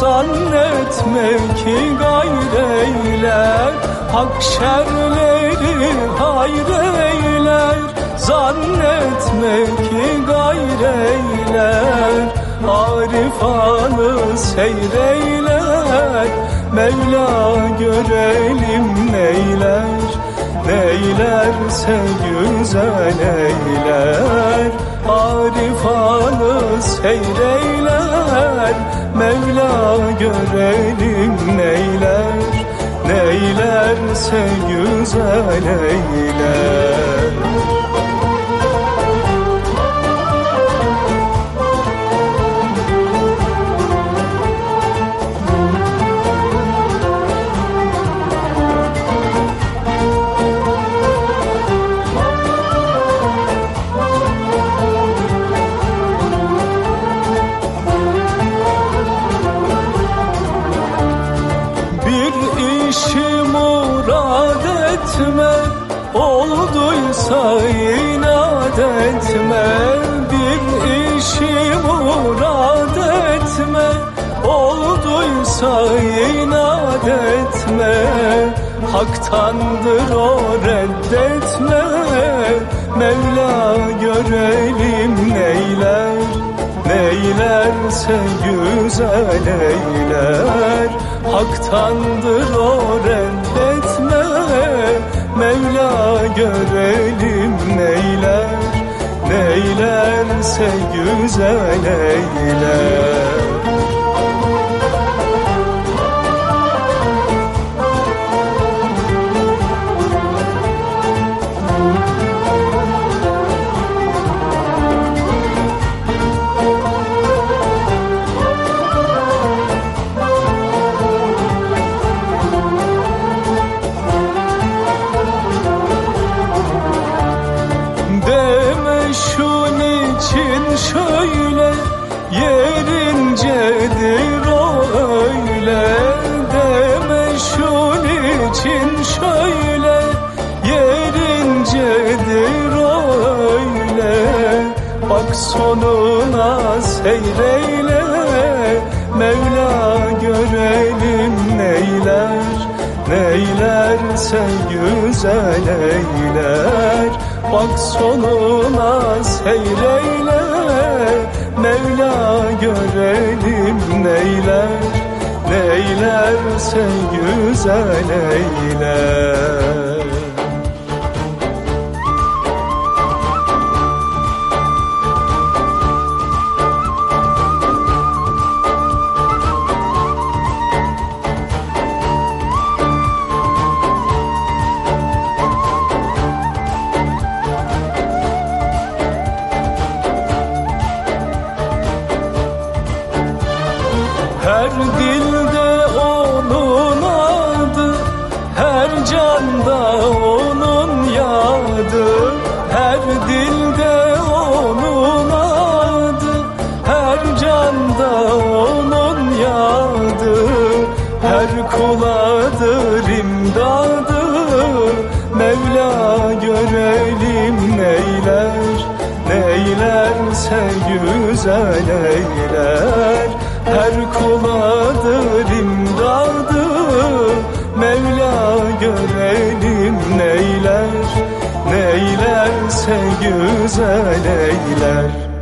Zannetme ki gayreyler Hak şerleri hayreyler Zannetme ki gayreyler Arifanı seyreyler Mevla görelim neyler. Neylerse güzel eyler. Arifanı seyreyler Mevla görelim neyler Neylerse güzel eyler Olduysa inat etme Bir işi murad etme. Olduysa inat etme Haktandır o reddetme. Mevla görelim neyler Neylerse güzel eyler. Haktandır o reddetme Neylerse güzel eyler bak sonuna seyreyle Mevla görelim neyler Neylerse güzel eyler. Bak sonuna seyreyle Mevla görelim neyler Neylerse güzel eyler dilde onun adı Her canda onun yadı. Her dilde onun adı Her canda onun yadı. Her kuladır imdadı Mevla görelim neyler Neylerse güzel eyler her kuladır imdadı Mevla görelim neyler Neylerse güzel eyler